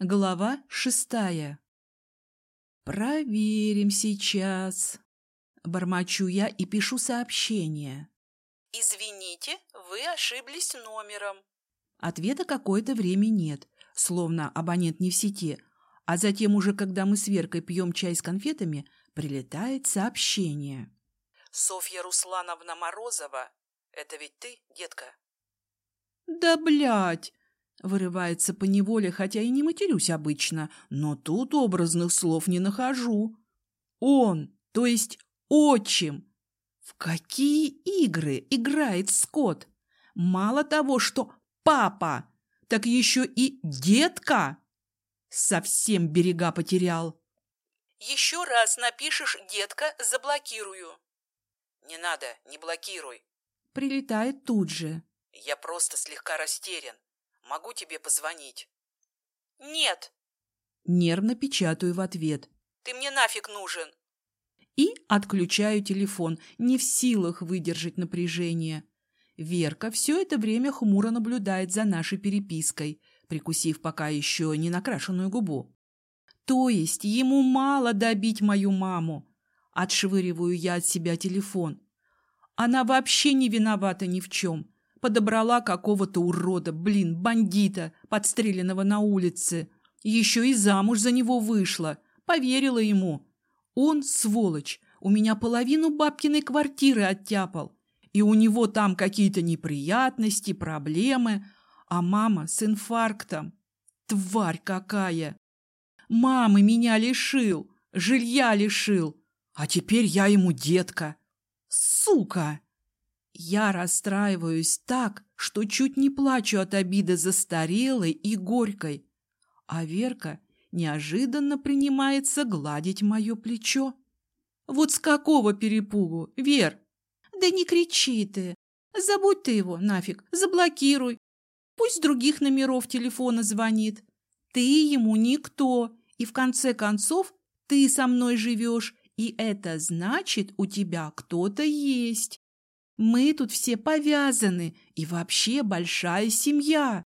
Глава шестая. «Проверим сейчас». Бормочу я и пишу сообщение. «Извините, вы ошиблись номером». Ответа какое-то время нет, словно абонент не в сети, а затем уже, когда мы с Веркой пьем чай с конфетами, прилетает сообщение. «Софья Руслановна Морозова, это ведь ты, детка?» «Да, блядь!» Вырывается по неволе, хотя и не матерюсь обычно, но тут образных слов не нахожу. Он, то есть отчим. В какие игры играет Скотт? Мало того, что папа, так еще и детка. Совсем берега потерял. Еще раз напишешь «детка», заблокирую. Не надо, не блокируй. Прилетает тут же. Я просто слегка растерян. Могу тебе позвонить?» «Нет!» Нервно печатаю в ответ. «Ты мне нафиг нужен!» И отключаю телефон, не в силах выдержать напряжение. Верка все это время хмуро наблюдает за нашей перепиской, прикусив пока еще не накрашенную губу. То есть ему мало добить мою маму. Отшвыриваю я от себя телефон. Она вообще не виновата ни в чем. Подобрала какого-то урода, блин, бандита, подстреленного на улице. Еще и замуж за него вышла. Поверила ему. Он, сволочь, у меня половину бабкиной квартиры оттяпал. И у него там какие-то неприятности, проблемы. А мама с инфарктом. Тварь какая! Мамы меня лишил, жилья лишил. А теперь я ему детка. Сука! Я расстраиваюсь так, что чуть не плачу от обиды застарелой и горькой. А Верка неожиданно принимается гладить мое плечо. Вот с какого перепугу, Вер? Да не кричи ты. Забудь ты его нафиг, заблокируй. Пусть других номеров телефона звонит. Ты ему никто, и в конце концов ты со мной живешь, и это значит, у тебя кто-то есть. Мы тут все повязаны и вообще большая семья.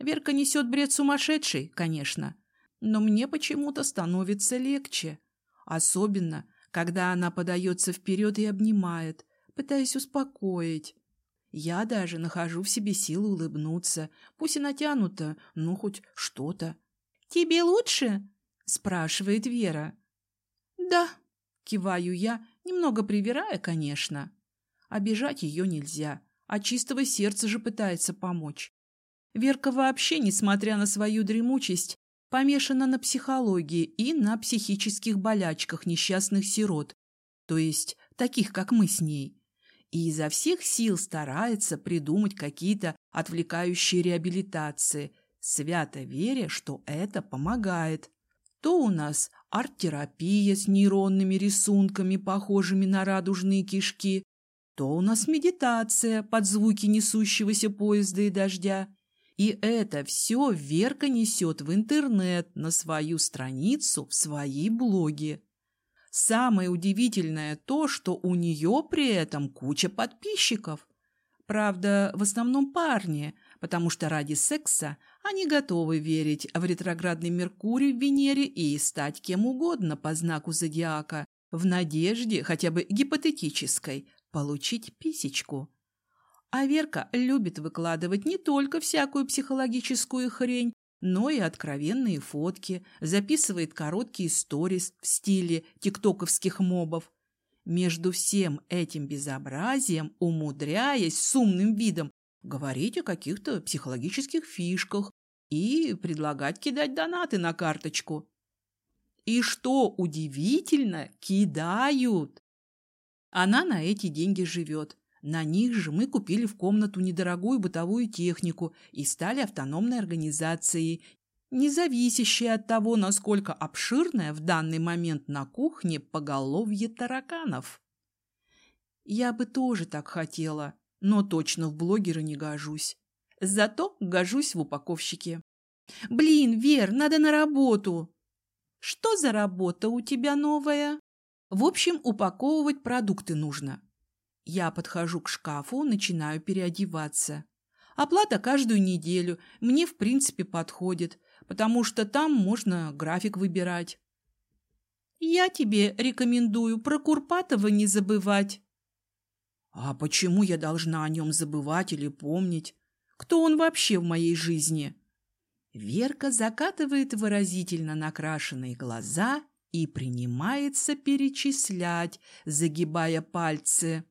Верка несет бред сумасшедший, конечно, но мне почему-то становится легче. Особенно, когда она подается вперед и обнимает, пытаясь успокоить. Я даже нахожу в себе силы улыбнуться, пусть и натянуто, но хоть что-то. «Тебе лучше?» – спрашивает Вера. «Да», – киваю я, немного привирая, конечно. Обижать ее нельзя, а чистого сердца же пытается помочь. Верка вообще, несмотря на свою дремучесть, помешана на психологии и на психических болячках несчастных сирот, то есть таких, как мы с ней. И изо всех сил старается придумать какие-то отвлекающие реабилитации, свято веря, что это помогает. То у нас арт-терапия с нейронными рисунками, похожими на радужные кишки, то у нас медитация под звуки несущегося поезда и дождя. И это все Верка несет в интернет, на свою страницу, в свои блоги. Самое удивительное то, что у нее при этом куча подписчиков. Правда, в основном парни, потому что ради секса они готовы верить в ретроградный Меркурий в Венере и стать кем угодно по знаку зодиака, в надежде, хотя бы гипотетической, получить писечку. А Верка любит выкладывать не только всякую психологическую хрень, но и откровенные фотки, записывает короткие сторис в стиле тиктоковских мобов. Между всем этим безобразием, умудряясь с умным видом говорить о каких-то психологических фишках и предлагать кидать донаты на карточку. И что удивительно, кидают. Она на эти деньги живет. На них же мы купили в комнату недорогую бытовую технику и стали автономной организацией, не зависящей от того, насколько обширное в данный момент на кухне поголовье тараканов. Я бы тоже так хотела, но точно в блогера не гожусь. Зато гожусь в упаковщике. Блин, Вер, надо на работу. Что за работа у тебя новая? В общем, упаковывать продукты нужно. Я подхожу к шкафу, начинаю переодеваться. Оплата каждую неделю. Мне, в принципе, подходит, потому что там можно график выбирать. Я тебе рекомендую про Курпатова не забывать. А почему я должна о нем забывать или помнить? Кто он вообще в моей жизни? Верка закатывает выразительно накрашенные глаза и принимается перечислять, загибая пальцы.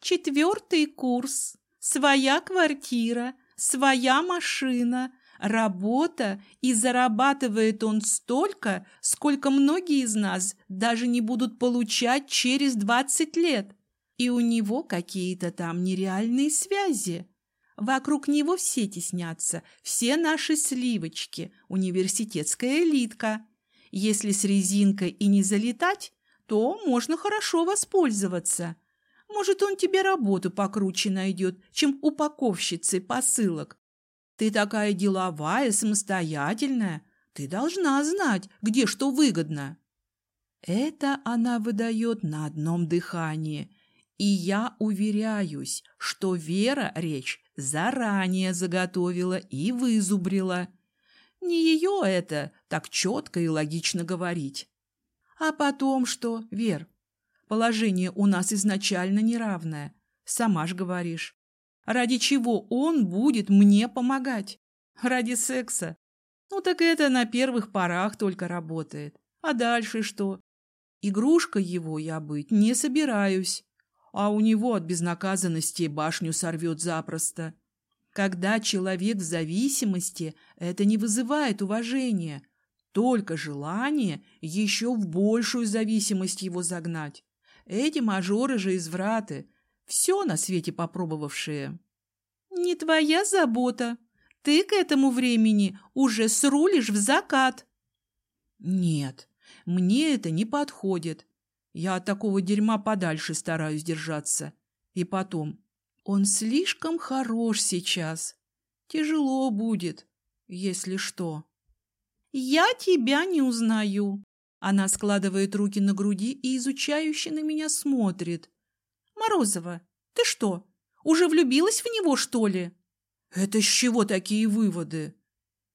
Четвертый курс, своя квартира, своя машина, работа, и зарабатывает он столько, сколько многие из нас даже не будут получать через двадцать лет. И у него какие-то там нереальные связи. Вокруг него все теснятся, все наши сливочки, университетская элитка. Если с резинкой и не залетать, то можно хорошо воспользоваться. Может, он тебе работу покруче найдет, чем упаковщицы посылок. Ты такая деловая, самостоятельная. Ты должна знать, где что выгодно. Это она выдает на одном дыхании. И я уверяюсь, что Вера речь заранее заготовила и вызубрила. Не ее это так четко и логично говорить. А потом что, Вер? Положение у нас изначально неравное. Сама ж говоришь. Ради чего он будет мне помогать? Ради секса? Ну так это на первых порах только работает. А дальше что? Игрушка его я быть не собираюсь а у него от безнаказанности башню сорвет запросто. Когда человек в зависимости, это не вызывает уважения, только желание еще в большую зависимость его загнать. Эти мажоры же извраты, все на свете попробовавшие. Не твоя забота. Ты к этому времени уже срулишь в закат. Нет, мне это не подходит. Я от такого дерьма подальше стараюсь держаться. И потом, он слишком хорош сейчас. Тяжело будет, если что. Я тебя не узнаю. Она складывает руки на груди и изучающе на меня смотрит. Морозова, ты что, уже влюбилась в него, что ли? Это с чего такие выводы?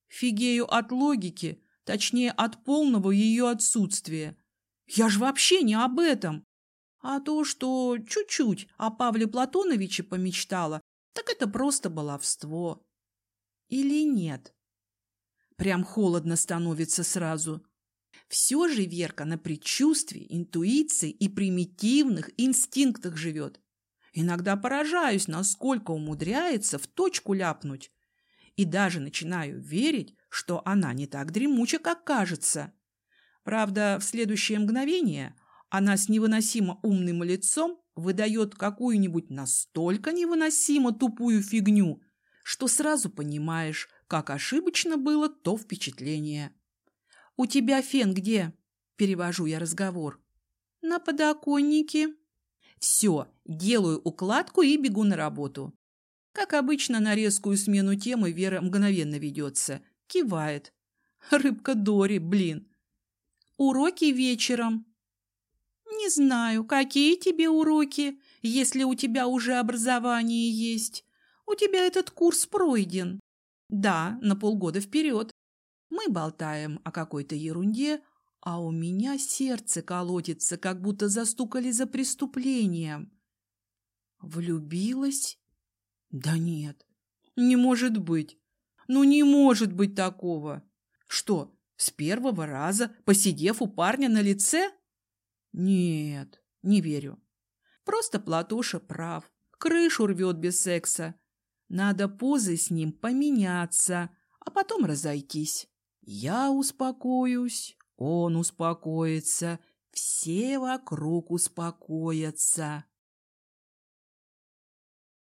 Фигею от логики, точнее, от полного ее отсутствия. Я ж вообще не об этом. А то, что чуть-чуть о Павле Платоновиче помечтала, так это просто баловство. Или нет? Прям холодно становится сразу. Все же Верка на предчувствии, интуиции и примитивных инстинктах живет. Иногда поражаюсь, насколько умудряется в точку ляпнуть. И даже начинаю верить, что она не так дремуча, как кажется. Правда, в следующее мгновение она с невыносимо умным лицом выдает какую-нибудь настолько невыносимо тупую фигню, что сразу понимаешь, как ошибочно было то впечатление. «У тебя фен где?» – перевожу я разговор. «На подоконнике». «Все, делаю укладку и бегу на работу». Как обычно, на резкую смену темы Вера мгновенно ведется. Кивает. Рыбка Дори, блин. Уроки вечером. Не знаю, какие тебе уроки, если у тебя уже образование есть. У тебя этот курс пройден. Да, на полгода вперед. Мы болтаем о какой-то ерунде, а у меня сердце колотится, как будто застукали за преступлением. Влюбилась? Да нет, не может быть. Ну не может быть такого. Что, с первого раза, посидев у парня на лице? Нет, не верю. Просто Платоша прав. Крышу рвет без секса. Надо позы с ним поменяться, а потом разойтись. Я успокоюсь, он успокоится, все вокруг успокоятся.